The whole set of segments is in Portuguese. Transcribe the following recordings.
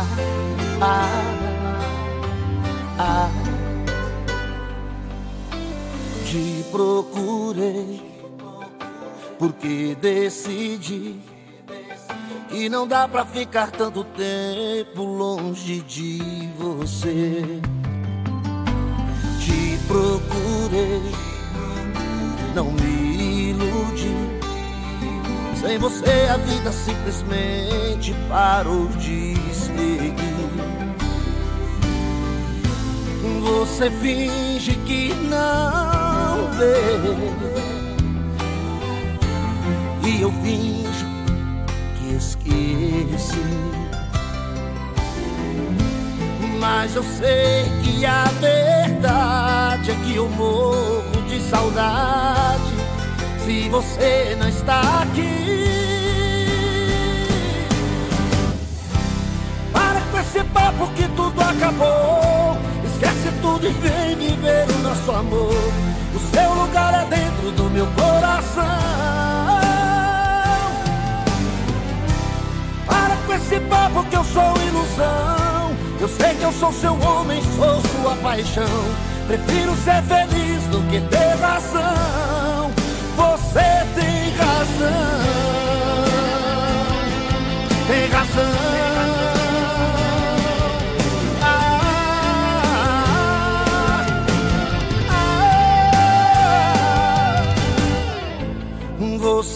ah, ah, ah. Te procurei porque decidi que não dá pra ficar tanto tempo longe de você. Te procurei Sem você a vida simplesmente parou de seguir. Você finge que não vê. E eu finjo que esqueci. Mas eu sei que a verdade é que eu morro de saudade se você não está aqui. Para com esse papo que tudo acabou. Esquece tudo e vem viver o nosso amor. O seu lugar é dentro do meu coração. Para com esse papo que eu sou ilusão. Eu sei que eu sou seu homem, sou sua paixão. Prefiro ser feliz do que ter razão.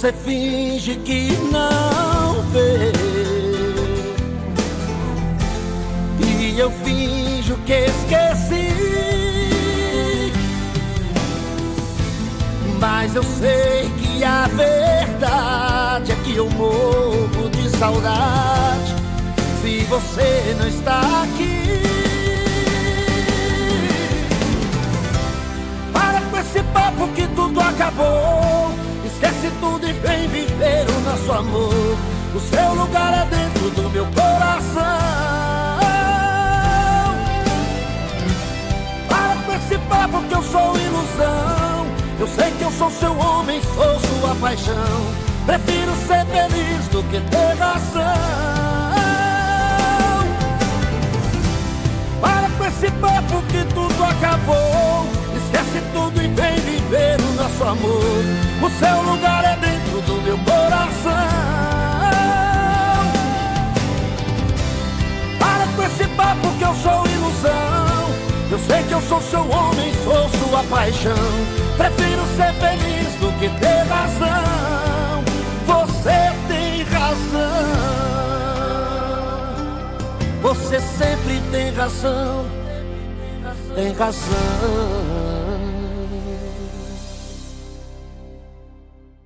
Você finge que não vê. E eu finjo que esqueci. Mas eu sei que a verdade é que eu morro de saudade se você não está aqui. Para com esse papo que tudo acabou. E vem viver o nosso amor. O seu lugar é dentro do meu coração. Para com esse papo que eu sou ilusão. Eu sei que eu sou seu homem, sou sua paixão. Prefiro ser feliz do que ter razão. Para com esse papo que tudo acabou. Esquece tudo e vem viver o nosso amor. O Eu sei que eu sou seu homem, sou sua paixão. Prefiro ser feliz do que ter razão. Você tem razão. Você sempre tem razão. Tem razão.